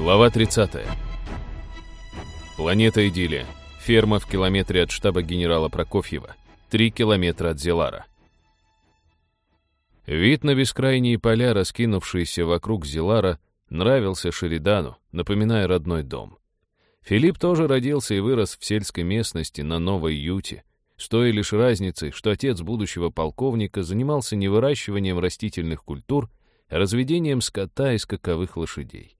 Глава 30. Планета Идиллия. Ферма в километре от штаба генерала Прокофьева. Три километра от Зелара. Вид на бескрайние поля, раскинувшиеся вокруг Зелара, нравился Шеридану, напоминая родной дом. Филипп тоже родился и вырос в сельской местности на Новой Юте, с той лишь разницей, что отец будущего полковника занимался не выращиванием растительных культур, а разведением скота и скаковых лошадей.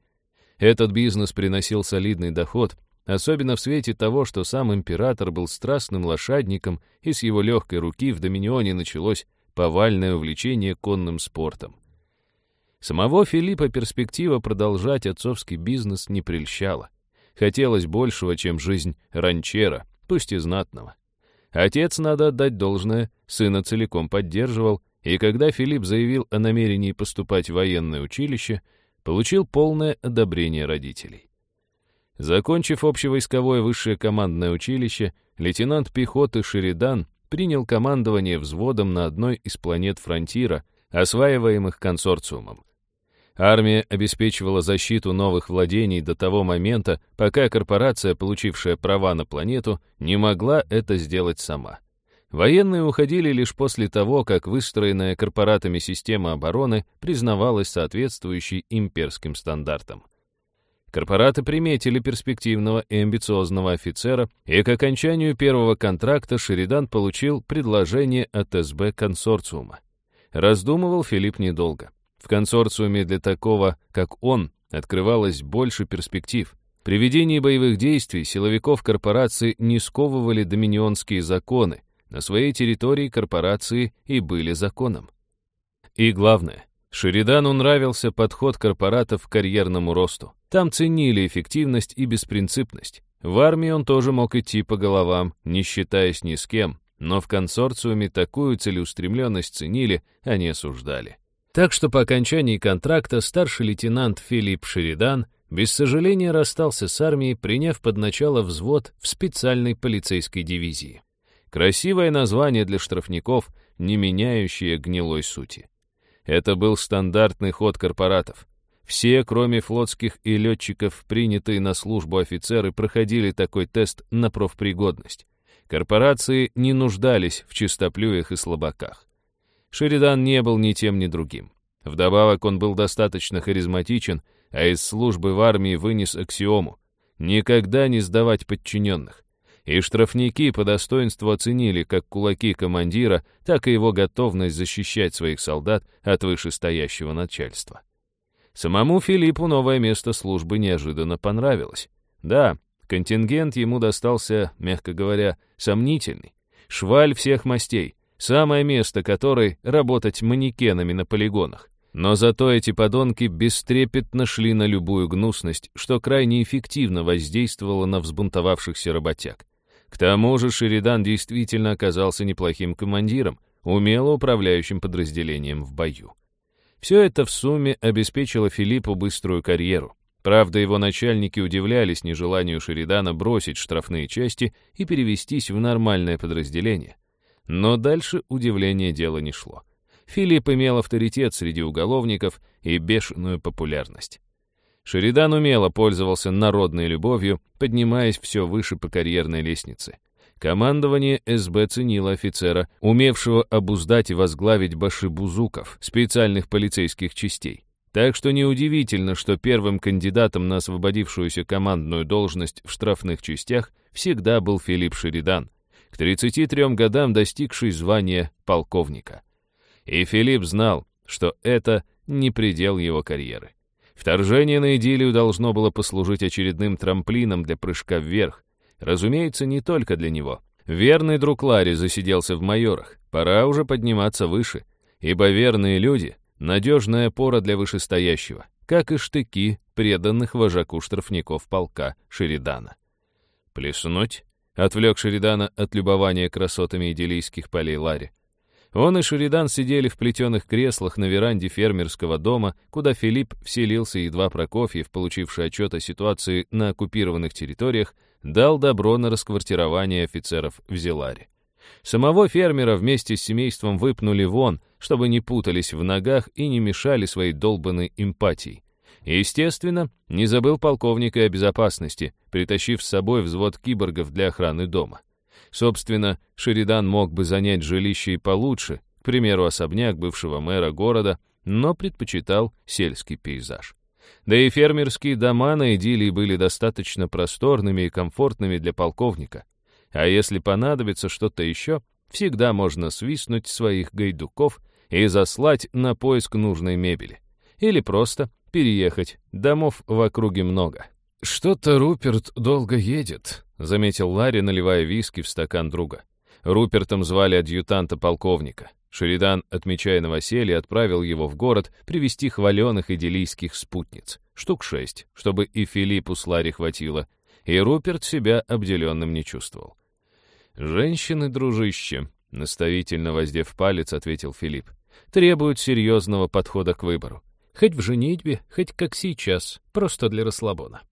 Этот бизнес приносил солидный доход, особенно в свете того, что сам император был страстным лошадником, и с его легкой руки в Доминионе началось повальное увлечение конным спортом. Самого Филиппа перспектива продолжать отцовский бизнес не прельщала. Хотелось большего, чем жизнь ранчера, пусть и знатного. Отец, надо отдать должное, сына целиком поддерживал, и когда Филипп заявил о намерении поступать в военное училище, получил полное одобрение родителей. Закончив общевойсковое высшее командное училище, лейтенант пехоты Шеридан принял командование взводом на одной из планет Фронтира, осваиваемых консорциумом. Армия обеспечивала защиту новых владений до того момента, пока корпорация, получившая права на планету, не могла это сделать сама. Военные уходили лишь после того, как выстроенная корпоратами система обороны признавалась соответствующей имперским стандартам. Корпораты приметили перспективного и амбициозного офицера, и к окончанию первого контракта Шеридан получил предложение от СБ консорциума. Раздумывал Филипп недолго. В консорциуме для такого, как он, открывалось больше перспектив. При ведении боевых действий силовиков корпорации не сковывали доминионские законы, на своей территории корпорации и были законом. И главное, Шеридану нравился подход корпоратов к карьерному росту. Там ценили эффективность и беспринципность. В армии он тоже мог идти по головам, не считаясь ни с кем, но в консорциуме такую целеустремленность ценили, а не осуждали. Так что по окончании контракта старший лейтенант Филипп Шеридан без сожаления расстался с армией, приняв под начало взвод в специальной полицейской дивизии. Красивое название для штрафников, не меняющее гнилой сути. Это был стандартный ход корпоратов. Все, кроме флотских и летчиков, принятые на службу офицеры, проходили такой тест на профпригодность. Корпорации не нуждались в чистоплюях и слабаках. Шеридан не был ни тем, ни другим. Вдобавок он был достаточно харизматичен, а из службы в армии вынес аксиому — никогда не сдавать подчиненных. И штрафники по достоинству оценили как кулаки командира, так и его готовность защищать своих солдат от вышестоящего начальства. Самому Филиппу новое место службы неожиданно понравилось. Да, контингент ему достался, мягко говоря, сомнительный. Шваль всех мастей, Самое место которой — работать манекенами на полигонах. Но зато эти подонки бестрепетно шли на любую гнусность, что крайне эффективно воздействовало на взбунтовавшихся работяг. К тому же Шеридан действительно оказался неплохим командиром, умело управляющим подразделением в бою. Все это в сумме обеспечило Филиппу быструю карьеру. Правда, его начальники удивлялись нежеланию Шеридана бросить штрафные части и перевестись в нормальное подразделение. Но дальше удивление дело не шло. Филипп имел авторитет среди уголовников и бешеную популярность. Шеридан умело пользовался народной любовью, поднимаясь все выше по карьерной лестнице. Командование СБ ценило офицера, умевшего обуздать и возглавить башибузуков, специальных полицейских частей. Так что неудивительно, что первым кандидатом на освободившуюся командную должность в штрафных частях всегда был Филипп Шеридан, к 33 годам достигший звания полковника. И Филипп знал, что это не предел его карьеры. Вторжение на идиллию должно было послужить очередным трамплином для прыжка вверх. Разумеется, не только для него. Верный друг Ларри засиделся в майорах. Пора уже подниматься выше, ибо верные люди — надежная опора для вышестоящего, как и штыки преданных вожаку штрафников полка Шеридана. Плеснуть отвлек Шеридана от любования красотами идиллийских полей Ларри. Он и Шеридан сидели в плетеных креслах на веранде фермерского дома, куда Филипп вселился, едва Прокофьев, получивший отчет о ситуации на оккупированных территориях, дал добро на расквартирование офицеров в Зеларе. Самого фермера вместе с семейством выпнули вон, чтобы не путались в ногах и не мешали своей долбанной эмпатией. естественно, не забыл полковника о безопасности, притащив с собой взвод киборгов для охраны дома. Собственно, Шеридан мог бы занять жилище и получше, к примеру, особняк бывшего мэра города, но предпочитал сельский пейзаж. Да и фермерские дома на идиллии были достаточно просторными и комфортными для полковника. А если понадобится что-то еще, всегда можно свистнуть своих гайдуков и заслать на поиск нужной мебели. Или просто переехать, домов в округе много. «Что-то Руперт долго едет», — заметил Ларри, наливая виски в стакан друга. Рупертом звали адъютанта полковника. Шеридан, отмечая новоселье, отправил его в город привести хваленых идиллийских спутниц. Штук шесть, чтобы и Филиппу с Ларри хватило, и Руперт себя обделенным не чувствовал. «Женщины, дружище», — наставительно воздев палец, ответил Филипп, «требуют серьезного подхода к выбору. Хоть в женитьбе, хоть как сейчас, просто для расслабона».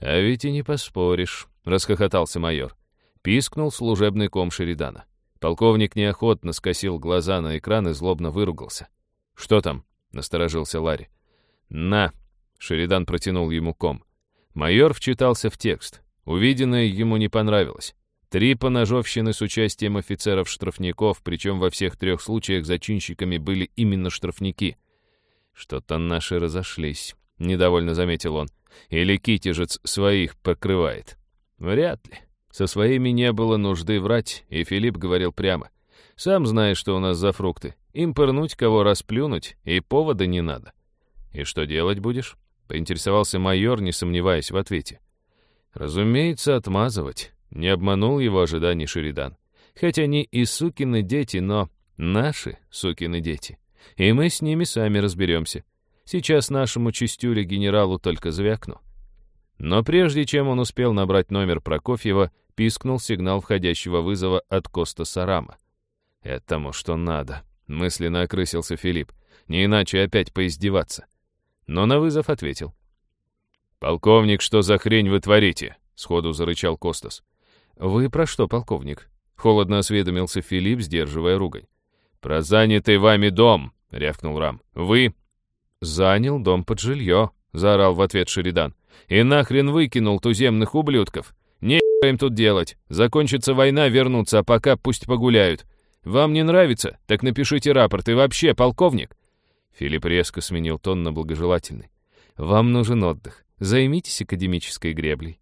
«А ведь и не поспоришь», — расхохотался майор. Пискнул служебный ком Шеридана. Полковник неохотно скосил глаза на экран и злобно выругался. «Что там?» — насторожился Ларри. «На!» — Шеридан протянул ему ком. Майор вчитался в текст. Увиденное ему не понравилось. Три поножовщины с участием офицеров-штрафников, причем во всех трех случаях зачинщиками были именно штрафники. «Что-то наши разошлись», — недовольно заметил он. «Или китежец своих покрывает?» «Вряд ли. Со своими не было нужды врать, и Филипп говорил прямо. «Сам знаешь, что у нас за фрукты. Им пырнуть, кого расплюнуть, и повода не надо». «И что делать будешь?» — поинтересовался майор, не сомневаясь в ответе. «Разумеется, отмазывать». Не обманул его ожиданий Шеридан. «Хоть они и сукины дети, но наши сукины дети. И мы с ними сами разберемся. Сейчас нашему чистюле генералу только звякну». Но прежде чем он успел набрать номер Прокофьева, пискнул сигнал входящего вызова от Коста Сарама. «Этому что надо», — мысленно окрысился Филипп. «Не иначе опять поиздеваться». Но на вызов ответил. «Полковник, что за хрень вы творите?» — сходу зарычал Костас. «Вы про что, полковник?» — холодно осведомился Филипп, сдерживая ругань. «Про занятый вами дом», — рявкнул Рам. «Вы...» «Занял дом под жилье», — заорал в ответ Шеридан. «И нахрен выкинул туземных ублюдков. Не им тут делать. Закончится война, вернутся, а пока пусть погуляют. Вам не нравится? Так напишите рапорт. И вообще, полковник...» Филипп резко сменил тон на благожелательный. «Вам нужен отдых. Займитесь академической греблей».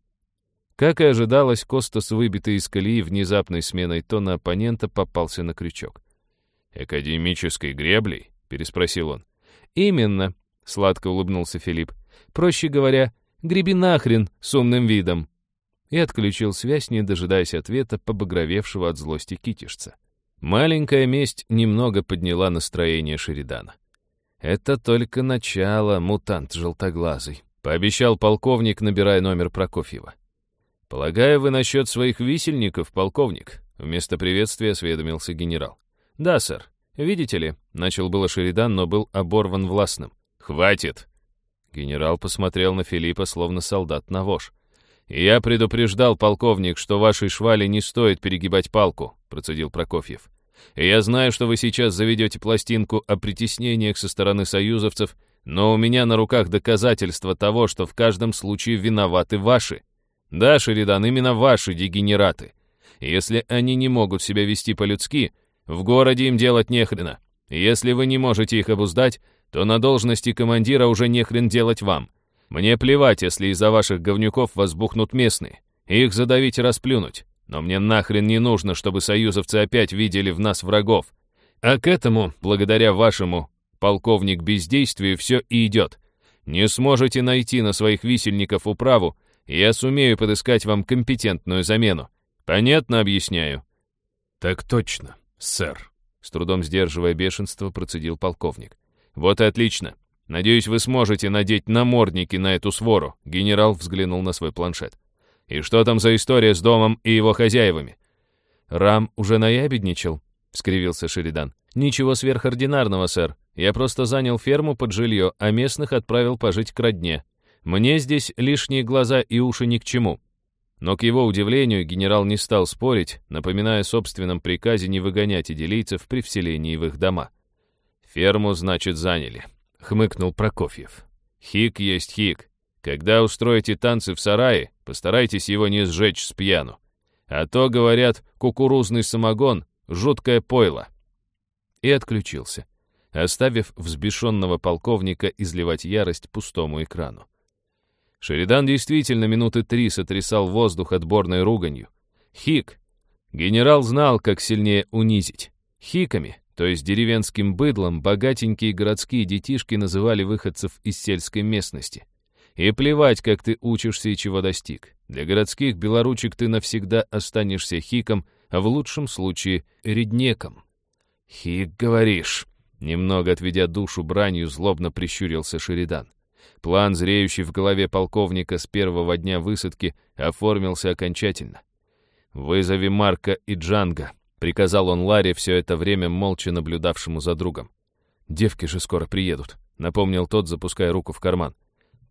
Как и ожидалось, Костас, выбитый из колеи внезапной сменой тона оппонента, попался на крючок. «Академической греблей?» — переспросил он. «Именно», — сладко улыбнулся Филипп. «Проще говоря, греби нахрен с умным видом» и отключил связь, не дожидаясь ответа побагровевшего от злости китишца. Маленькая месть немного подняла настроение Шеридана. «Это только начало, мутант желтоглазый», — пообещал полковник, набирая номер Прокофьева. «Полагаю, вы насчет своих висельников, полковник?» Вместо приветствия осведомился генерал. «Да, сэр. Видите ли?» — начал было Шеридан, но был оборван властным. «Хватит!» Генерал посмотрел на Филиппа, словно солдат на вож. «Я предупреждал, полковник, что вашей швали не стоит перегибать палку», — процедил Прокофьев. «Я знаю, что вы сейчас заведете пластинку о притеснениях со стороны союзовцев, но у меня на руках доказательства того, что в каждом случае виноваты ваши. Да, Шеридан, именно ваши дегенераты. Если они не могут себя вести по-людски, в городе им делать нехрена. Если вы не можете их обуздать, то на должности командира уже нехрен делать вам. Мне плевать, если из-за ваших говнюков возбухнут местные. Их задавить и расплюнуть. Но мне нахрен не нужно, чтобы союзовцы опять видели в нас врагов. А к этому, благодаря вашему, полковник, бездействию, все и идет. Не сможете найти на своих висельников управу, я сумею подыскать вам компетентную замену. Понятно объясняю?» «Так точно, сэр», — с трудом сдерживая бешенство, процедил полковник. «Вот и отлично. Надеюсь, вы сможете надеть намордники на эту свору», — генерал взглянул на свой планшет. «И что там за история с домом и его хозяевами?» «Рам уже наябедничал», — скривился Шеридан. «Ничего сверхординарного, сэр. Я просто занял ферму под жилье, а местных отправил пожить к родне. Мне здесь лишние глаза и уши ни к чему». Но, к его удивлению, генерал не стал спорить, напоминая собственном приказе не выгонять идилийцев при вселении в их дома. «Ферму, значит, заняли», — хмыкнул Прокофьев. Хик есть хик. Когда устроите танцы в сарае, постарайтесь его не сжечь с пьяну. А то, говорят, кукурузный самогон — жуткое пойло». И отключился, оставив взбешенного полковника изливать ярость пустому экрану. Шеридан действительно минуты три сотрясал воздух отборной руганью. Хик. Генерал знал, как сильнее унизить. Хиками, то есть деревенским быдлом, богатенькие городские детишки называли выходцев из сельской местности. И плевать, как ты учишься и чего достиг. Для городских белоручек ты навсегда останешься хиком, а в лучшем случае реднеком. «Хик, говоришь?» Немного отведя душу бранью, злобно прищурился Шеридан. План, зреющий в голове полковника с первого дня высадки, оформился окончательно. «Вызови Марка и Джанга», — приказал он Ларе все это время молча наблюдавшему за другом. «Девки же скоро приедут», — напомнил тот, запуская руку в карман.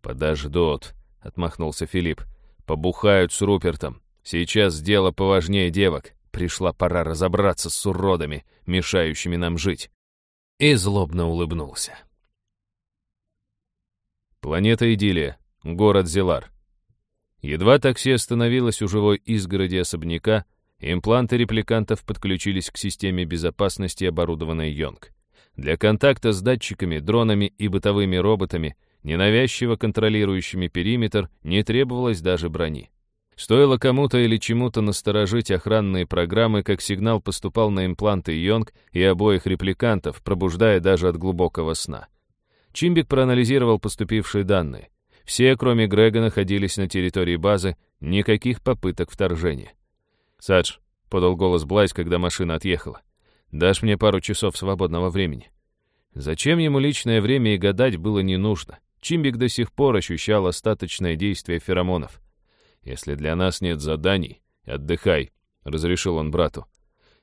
«Подождут», — отмахнулся Филипп. «Побухают с Рупертом. Сейчас дело поважнее девок. Пришла пора разобраться с уродами, мешающими нам жить». И злобно улыбнулся. Планета Идиллия, город Зелар. Едва такси остановилось у живой изгороди особняка, импланты репликантов подключились к системе безопасности, оборудованной Йонг. Для контакта с датчиками, дронами и бытовыми роботами, ненавязчиво контролирующими периметр, не требовалось даже брони. Стоило кому-то или чему-то насторожить охранные программы, как сигнал поступал на импланты Йонг и обоих репликантов, пробуждая даже от глубокого сна. Чимбик проанализировал поступившие данные. Все, кроме Грега, находились на территории базы, никаких попыток вторжения. «Садж», — подал голос Блайс, когда машина отъехала, — «дашь мне пару часов свободного времени». Зачем ему личное время и гадать было не нужно. Чимбик до сих пор ощущал остаточное действие феромонов. «Если для нас нет заданий, отдыхай», — разрешил он брату.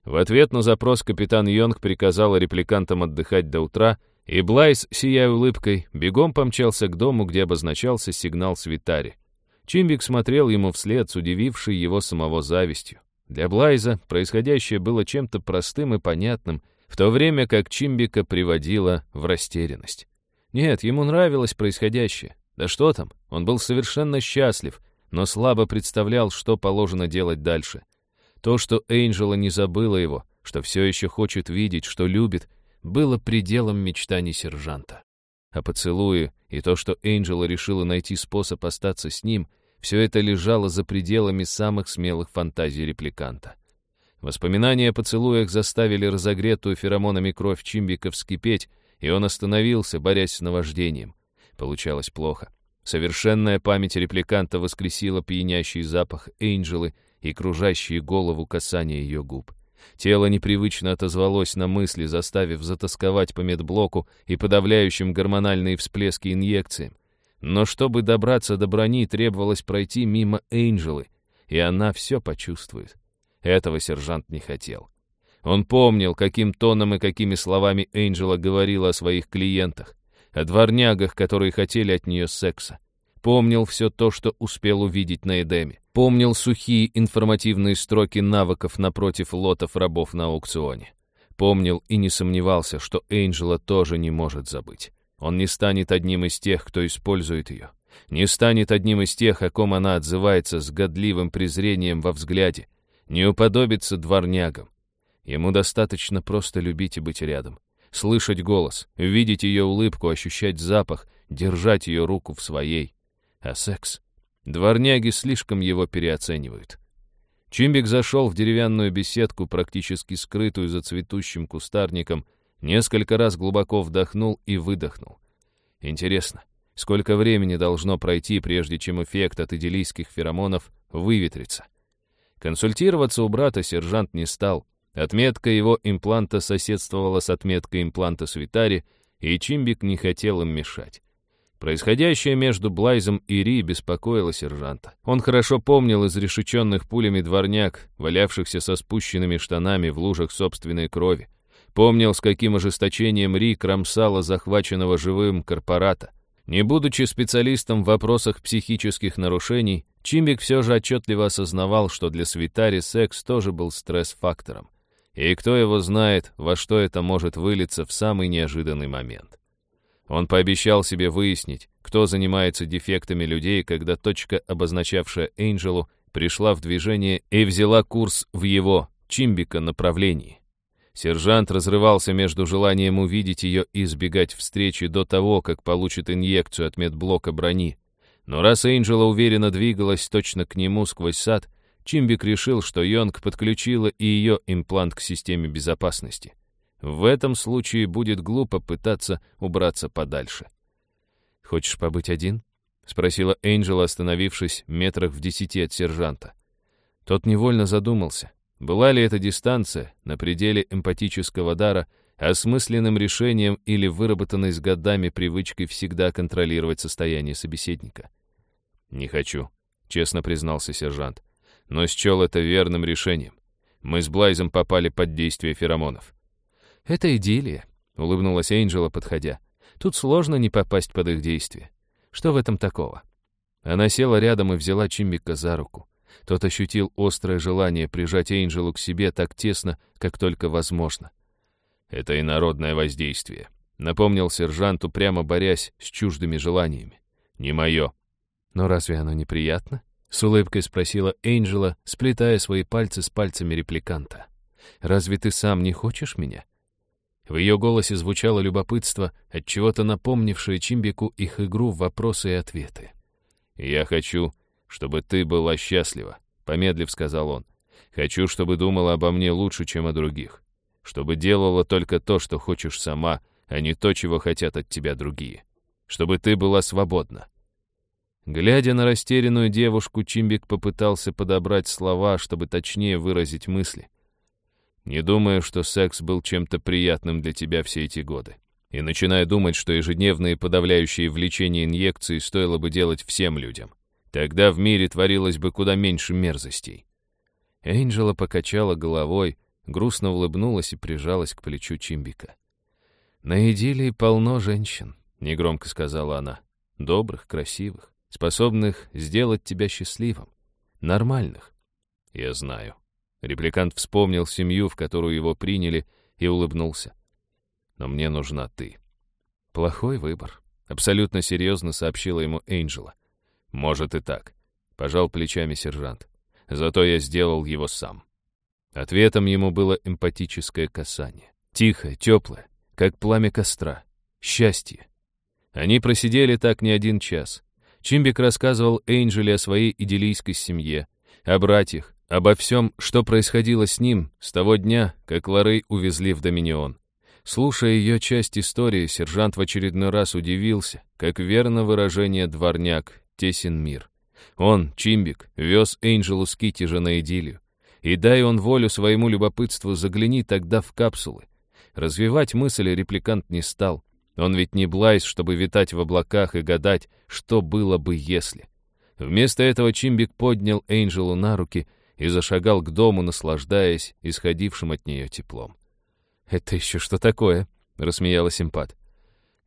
В ответ на запрос капитан Йонг приказал репликантам отдыхать до утра, и Блайс, сияя улыбкой, бегом помчался к дому, где обозначался сигнал свитари. Чимбик смотрел ему вслед с удивившей его самого завистью. Для Блайза происходящее было чем-то простым и понятным, в то время как Чимбика приводило в растерянность. Нет, ему нравилось происходящее. Да что там, он был совершенно счастлив, но слабо представлял, что положено делать дальше. То, что Эйнджела не забыла его, что все еще хочет видеть, что любит, было пределом мечтаний сержанта. А поцелуи и то, что Энджела решила найти способ остаться с ним, все это лежало за пределами самых смелых фантазий репликанта. Воспоминания о поцелуях заставили разогретую феромонами кровь Чимбика вскипеть, и он остановился, борясь с наваждением. Получалось плохо. Совершенная память репликанта воскресила пьянящий запах Энджелы и кружащие голову касания ее губ. Тело непривычно отозвалось на мысли, заставив затасковать по медблоку и подавляющим гормональные всплески инъекциям. Но чтобы добраться до брони, требовалось пройти мимо Эйнджелы, и она все почувствует. Этого сержант не хотел. Он помнил, каким тоном и какими словами Эйнджела говорила о своих клиентах, о дворнягах, которые хотели от нее секса. Помнил все то, что успел увидеть на Эдеме. Помнил сухие информативные строки навыков напротив лотов рабов на аукционе. Помнил и не сомневался, что Эйнджела тоже не может забыть. Он не станет одним из тех, кто использует ее. Не станет одним из тех, о ком она отзывается с годливым презрением во взгляде. Не уподобится дворнягам. Ему достаточно просто любить и быть рядом. Слышать голос, видеть ее улыбку, ощущать запах, держать ее руку в своей. А секс? Дворняги слишком его переоценивают. Чимбик зашел в деревянную беседку, практически скрытую за цветущим кустарником, несколько раз глубоко вдохнул и выдохнул. Интересно, сколько времени должно пройти, прежде чем эффект от идиллийских феромонов выветрится? Консультироваться у брата сержант не стал. Отметка его импланта соседствовала с отметкой импланта Свитари, и Чимбик не хотел им мешать. Происходящее между Блайзом и Ри беспокоило сержанта. Он хорошо помнил изрешеченных пулями дворняк, валявшихся со спущенными штанами в лужах собственной крови. Помнил, с каким ожесточением Ри кромсала захваченного живым корпората. Не будучи специалистом в вопросах психических нарушений, Чимбик все же отчетливо осознавал, что для Свитари секс тоже был стресс-фактором. И кто его знает, во что это может вылиться в самый неожиданный момент. Он пообещал себе выяснить, кто занимается дефектами людей, когда точка, обозначавшая Энджелу, пришла в движение и взяла курс в его, Чимбика, направлении. Сержант разрывался между желанием увидеть ее и избегать встречи до того, как получит инъекцию от медблока брони. Но раз Энджела уверенно двигалась точно к нему сквозь сад, Чимбик решил, что Йонг подключила и ее имплант к системе безопасности. В этом случае будет глупо пытаться убраться подальше. «Хочешь побыть один?» — спросила Энджела, остановившись метрах в десяти от сержанта. Тот невольно задумался. Была ли эта дистанция на пределе эмпатического дара осмысленным решением или выработанной с годами привычкой всегда контролировать состояние собеседника? «Не хочу», — честно признался сержант но счел это верным решением. Мы с Блайзом попали под действие феромонов. «Это идиллия», — улыбнулась Энджела, подходя. «Тут сложно не попасть под их действие. Что в этом такого?» Она села рядом и взяла Чимбика за руку. Тот ощутил острое желание прижать Энджелу к себе так тесно, как только возможно. «Это инородное воздействие», — напомнил сержанту, прямо борясь с чуждыми желаниями. «Не мое». «Но разве оно неприятно?» С улыбкой спросила Энджела, сплетая свои пальцы с пальцами репликанта. «Разве ты сам не хочешь меня?» В ее голосе звучало любопытство, от чего-то напомнившее Чимбику их игру в вопросы и ответы. «Я хочу, чтобы ты была счастлива», — помедлив сказал он. «Хочу, чтобы думала обо мне лучше, чем о других. Чтобы делала только то, что хочешь сама, а не то, чего хотят от тебя другие. Чтобы ты была свободна. Глядя на растерянную девушку, Чимбик попытался подобрать слова, чтобы точнее выразить мысли. «Не думаю, что секс был чем-то приятным для тебя все эти годы. И начинаю думать, что ежедневные подавляющие влечения инъекции стоило бы делать всем людям. Тогда в мире творилось бы куда меньше мерзостей». Энджела покачала головой, грустно улыбнулась и прижалась к плечу Чимбика. «На идиллии полно женщин», — негромко сказала она. «Добрых, красивых способных сделать тебя счастливым. Нормальных. Я знаю. Репликант вспомнил семью, в которую его приняли, и улыбнулся. Но мне нужна ты. Плохой выбор. Абсолютно серьезно сообщила ему Энджела. Может и так. Пожал плечами сержант. Зато я сделал его сам. Ответом ему было эмпатическое касание. Тихое, теплое, как пламя костра. Счастье. Они просидели так не один час. Чимбик рассказывал Эйнджеле о своей идиллийской семье, о братьях, обо всем, что происходило с ним с того дня, как Лорей увезли в Доминион. Слушая ее часть истории, сержант в очередной раз удивился, как верно выражение «дворняк» тесен мир. Он, Чимбик, вез Эйнджелу с Китти же на идиллию. И дай он волю своему любопытству, загляни тогда в капсулы. Развивать мысли репликант не стал. Он ведь не Блайс, чтобы витать в облаках и гадать, что было бы, если. Вместо этого Чимбик поднял Энджелу на руки и зашагал к дому, наслаждаясь исходившим от нее теплом. «Это еще что такое?» — рассмеялась симпат.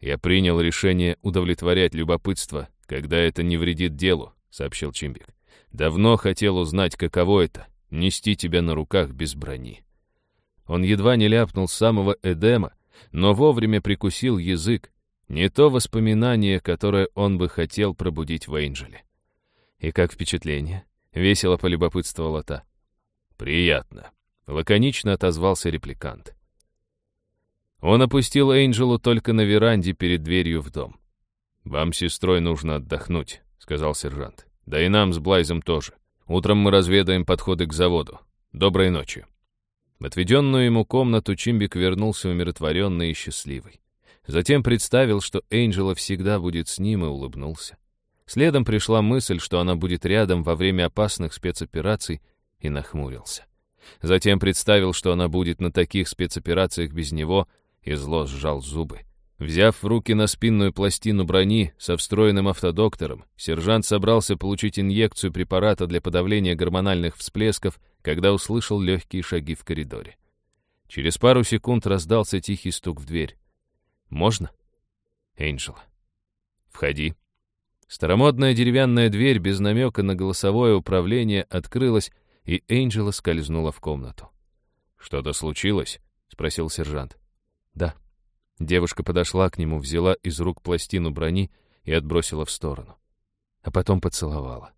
«Я принял решение удовлетворять любопытство, когда это не вредит делу», — сообщил Чимбик. «Давно хотел узнать, каково это — нести тебя на руках без брони». Он едва не ляпнул самого Эдема, но вовремя прикусил язык, не то воспоминание, которое он бы хотел пробудить в Эйнджеле. «И как впечатление?» — весело полюбопытствовала та. «Приятно», — лаконично отозвался репликант. Он опустил Эйнджелу только на веранде перед дверью в дом. «Вам с сестрой нужно отдохнуть», — сказал сержант. «Да и нам с Блайзом тоже. Утром мы разведаем подходы к заводу. Доброй ночи». В отведенную ему комнату Чимбик вернулся умиротворенный и счастливый. Затем представил, что Энджела всегда будет с ним, и улыбнулся. Следом пришла мысль, что она будет рядом во время опасных спецопераций, и нахмурился. Затем представил, что она будет на таких спецоперациях без него, и зло сжал зубы. Взяв в руки на спинную пластину брони со встроенным автодоктором, сержант собрался получить инъекцию препарата для подавления гормональных всплесков, когда услышал легкие шаги в коридоре. Через пару секунд раздался тихий стук в дверь. «Можно?» «Энджела». «Входи». Старомодная деревянная дверь без намека на голосовое управление открылась, и Энджела скользнула в комнату. «Что-то случилось?» — спросил сержант. «Да». Девушка подошла к нему, взяла из рук пластину брони и отбросила в сторону. А потом поцеловала.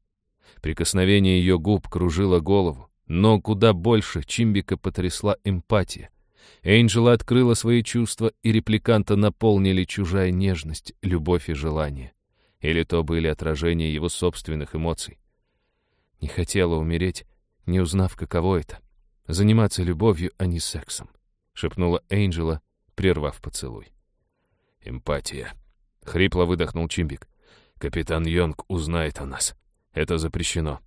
Прикосновение ее губ кружило голову, но куда больше Чимбика потрясла эмпатия. Энджела открыла свои чувства, и репликанта наполнили чужая нежность, любовь и желание. Или то были отражения его собственных эмоций. Не хотела умереть, не узнав, каково это — заниматься любовью, а не сексом, — шепнула Энджела, прервав поцелуй. «Эмпатия», — хрипло выдохнул Чимбик. «Капитан Йонг узнает о нас. Это запрещено».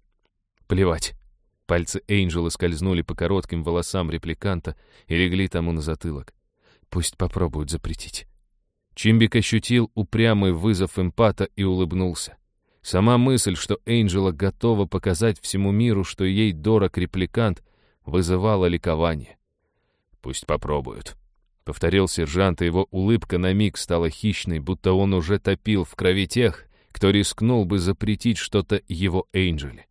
«Плевать». Пальцы Энджела скользнули по коротким волосам репликанта и легли тому на затылок. «Пусть попробуют запретить». Чимбик ощутил упрямый вызов эмпата и улыбнулся. Сама мысль, что Энджела готова показать всему миру, что ей дорог репликант, вызывала ликование. «Пусть попробуют», — повторил сержант, и его улыбка на миг стала хищной, будто он уже топил в крови тех, кто рискнул бы запретить что-то его Энджеле.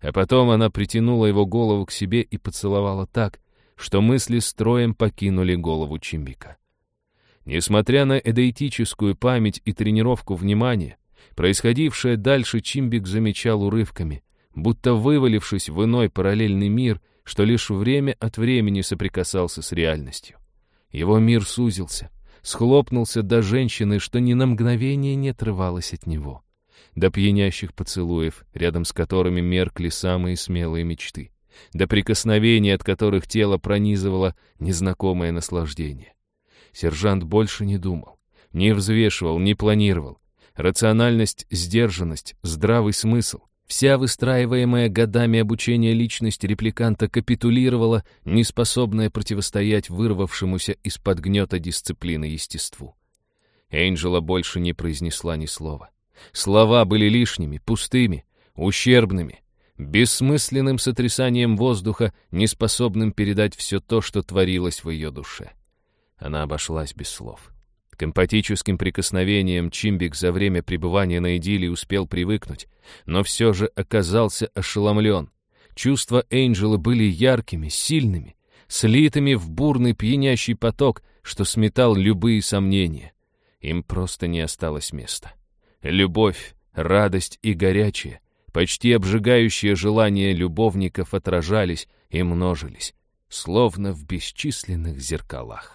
А потом она притянула его голову к себе и поцеловала так, что мысли строем покинули голову Чимбика. Несмотря на эдоитическую память и тренировку внимания, происходившее дальше Чимбик замечал урывками, будто вывалившись в иной параллельный мир, что лишь время от времени соприкасался с реальностью. Его мир сузился, схлопнулся до женщины, что ни на мгновение не отрывалась от него. До пьянящих поцелуев, рядом с которыми меркли самые смелые мечты. До прикосновений, от которых тело пронизывало незнакомое наслаждение. Сержант больше не думал, не взвешивал, не планировал. Рациональность, сдержанность, здравый смысл — Вся выстраиваемая годами обучения личность репликанта капитулировала, неспособная противостоять вырвавшемуся из-под гнета дисциплины естеству. Энджела больше не произнесла ни слова. Слова были лишними, пустыми, ущербными, бессмысленным сотрясанием воздуха, неспособным передать все то, что творилось в ее душе. Она обошлась без слов. К эмпатическим прикосновениям Чимбик за время пребывания на идилле успел привыкнуть, но все же оказался ошеломлен. Чувства Энджела были яркими, сильными, слитыми в бурный пьянящий поток, что сметал любые сомнения. Им просто не осталось места. Любовь, радость и горячее, почти обжигающее желание любовников отражались и множились, словно в бесчисленных зеркалах.